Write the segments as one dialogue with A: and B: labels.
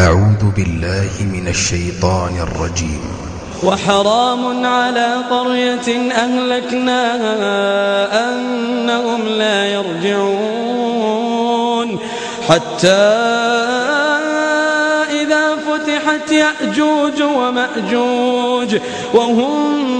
A: أعوذ بالله من الشيطان الرجيم.
B: وحرام على قرية أهلكناها أنهم لا يرجعون. حتى إذا فتحت يأجوج ومأجوج وهم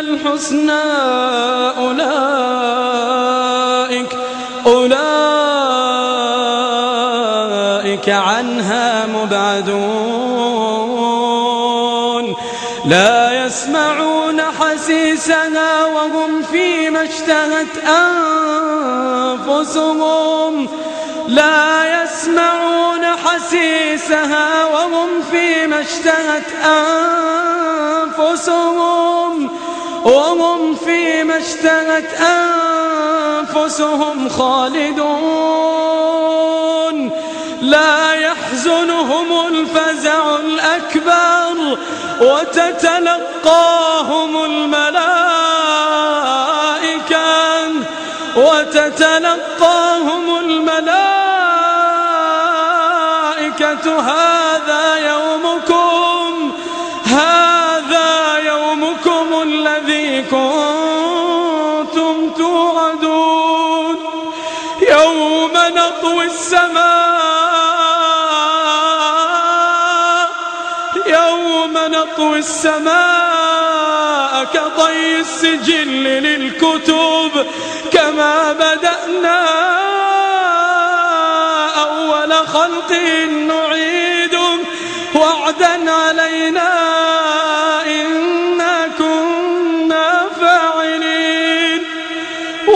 B: الحسنى أولئك أولئك عنها مبعدون. لا يسمعون حسيسها وهم فيما اشتهت أنفسهم. لا يسمعون حسيسها وهم فيما اشتهت أنفسهم. وهم فيما اشتهت أنفسهم خالدون. لا يحزنهم الفزع الأكبر وتتلقاهم الملائكة وتتلقاهم الملائكة. هذا يومكم السماء يوم نطوي السماء كطي السجل للكتب كما بدأنا أول خلق نعيد وعدا علينا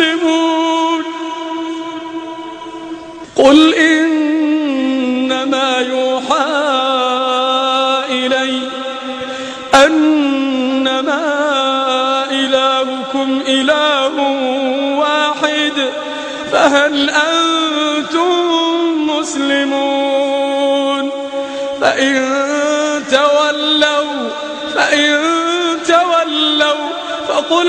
B: مسلمون قل إنما يوحى إلي أنما إلهكم إله واحد فهل أنتم مسلمون؟ فإن تولوا فإن تولوا فقل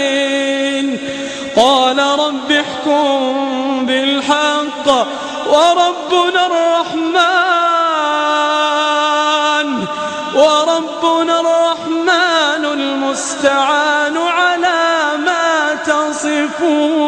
B: قال رب احكم بالحق وربنا الرحمن وربنا الرحمن المستعان على ما تصفون